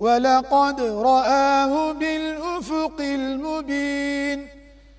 ولقد رآه بالأفق المبين.